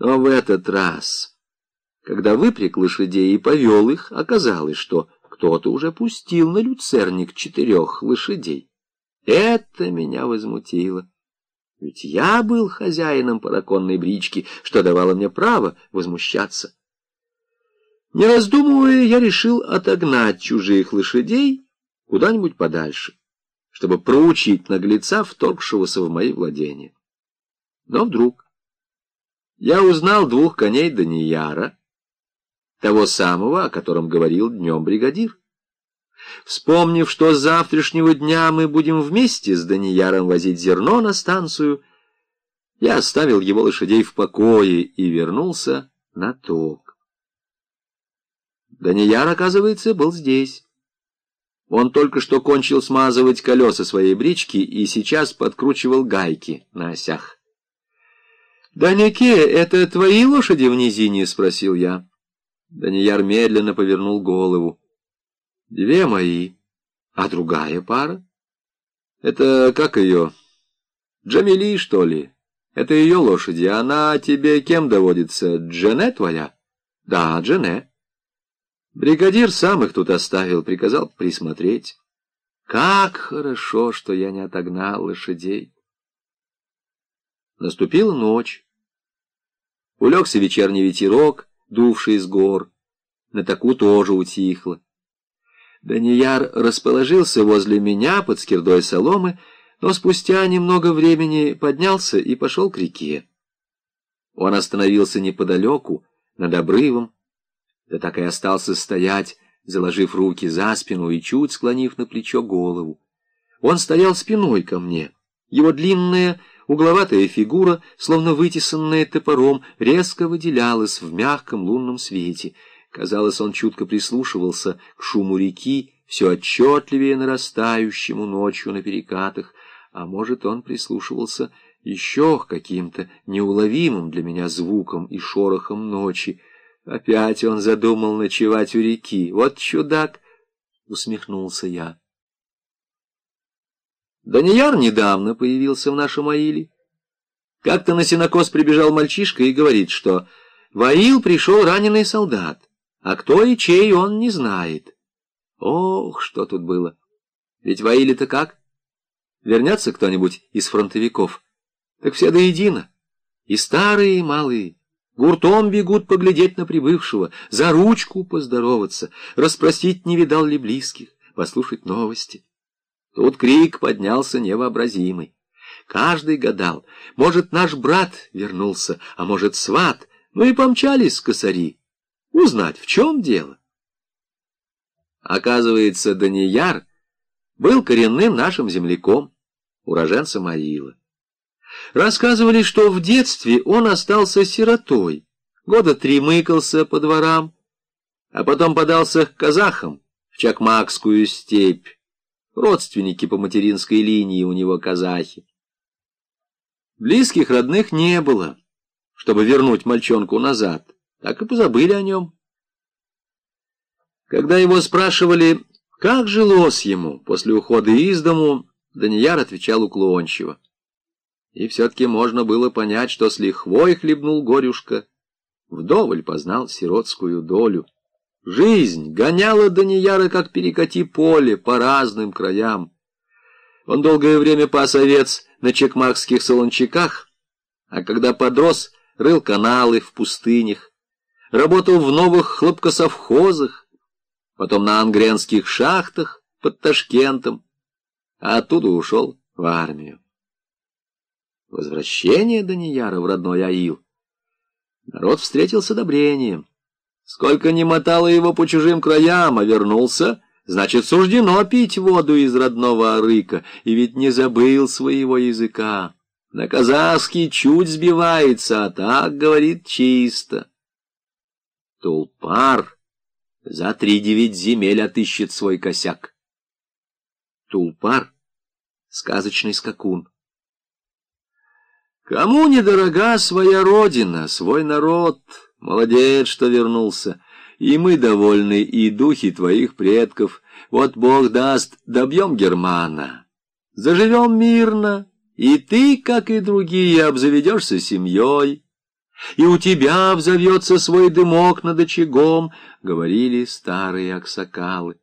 Но в этот раз, когда выпряг лошадей и повел их, оказалось, что кто-то уже пустил на люцерник четырех лошадей. Это меня возмутило. Ведь я был хозяином параконной брички, что давало мне право возмущаться. Не раздумывая, я решил отогнать чужих лошадей куда-нибудь подальше, чтобы проучить наглеца, вторгшегося в мои владения. Но вдруг я узнал двух коней Данияра, того самого, о котором говорил днем бригадир. Вспомнив, что с завтрашнего дня мы будем вместе с Данияром возить зерно на станцию, я оставил его лошадей в покое и вернулся на ток. Данияр, оказывается, был здесь. Он только что кончил смазывать колеса своей брички и сейчас подкручивал гайки на осях. «Даняке, это твои лошади в низине?» — спросил я. Данияр медленно повернул голову. «Две мои. А другая пара?» «Это как ее? Джамили, что ли? Это ее лошади. Она тебе кем доводится? Джене твоя?» «Да, Джене». Бригадир сам их тут оставил, приказал присмотреть. Как хорошо, что я не отогнал лошадей. Наступила ночь. Улегся вечерний ветерок, дувший из гор. На таку тоже утихло. Данияр расположился возле меня под скирдой соломы, но спустя немного времени поднялся и пошел к реке. Он остановился неподалеку, над обрывом, да так и остался стоять, заложив руки за спину и чуть склонив на плечо голову. Он стоял спиной ко мне. Его длинная Угловатая фигура, словно вытесанная топором, резко выделялась в мягком лунном свете. Казалось, он чутко прислушивался к шуму реки, все отчетливее нарастающему ночью на перекатах, а может, он прислушивался еще к каким-то неуловимым для меня звукам и шорохам ночи. Опять он задумал ночевать у реки. Вот чудак! — усмехнулся я. Данияр недавно появился в нашем Аиле. Как-то на сенокос прибежал мальчишка и говорит, что в Аил пришел раненый солдат, а кто и чей он не знает. Ох, что тут было! Ведь в Аиле-то как? Вернется кто-нибудь из фронтовиков? Так все до едино. И старые, и малые. Гуртом бегут поглядеть на прибывшего, за ручку поздороваться, расспросить, не видал ли близких, послушать новости. Тут крик поднялся невообразимый. Каждый гадал, может, наш брат вернулся, а может, сват, ну и помчались косари. Узнать, в чем дело. Оказывается, Данияр был коренным нашим земляком, уроженцем Аила. Рассказывали, что в детстве он остался сиротой, года три мыкался по дворам, а потом подался к казахам в Чакмакскую степь, родственники по материнской линии у него казахи. Близких родных не было, чтобы вернуть мальчонку назад, так и позабыли о нем. Когда его спрашивали, как жилось ему после ухода из дому, Данияр отвечал уклончиво. И все-таки можно было понять, что с лихвой хлебнул горюшка, вдоволь познал сиротскую долю. Жизнь гоняла Данияра, как перекати поле, по разным краям. Он долгое время пас овец на чекмакских солончаках, а когда подрос, рыл каналы в пустынях, работал в новых хлопкосовхозах, потом на ангренских шахтах под Ташкентом, а оттуда ушел в армию. Возвращение Данияра в родной Аил народ встретил с одобрением. Сколько не мотало его по чужим краям, а вернулся, значит, суждено пить воду из родного арыка, и ведь не забыл своего языка. На казахский чуть сбивается, а так говорит чисто. Тулпар за три девять земель отыщет свой косяк. Тулпар — сказочный скакун. Кому недорога своя родина, свой народ — Молодец, что вернулся. И мы довольны, и духи твоих предков. Вот Бог даст, добьем Германа. Заживем мирно, и ты, как и другие, обзаведешься семьей. и у тебя взовется свой дымок над очагом, — говорили старые аксакалы.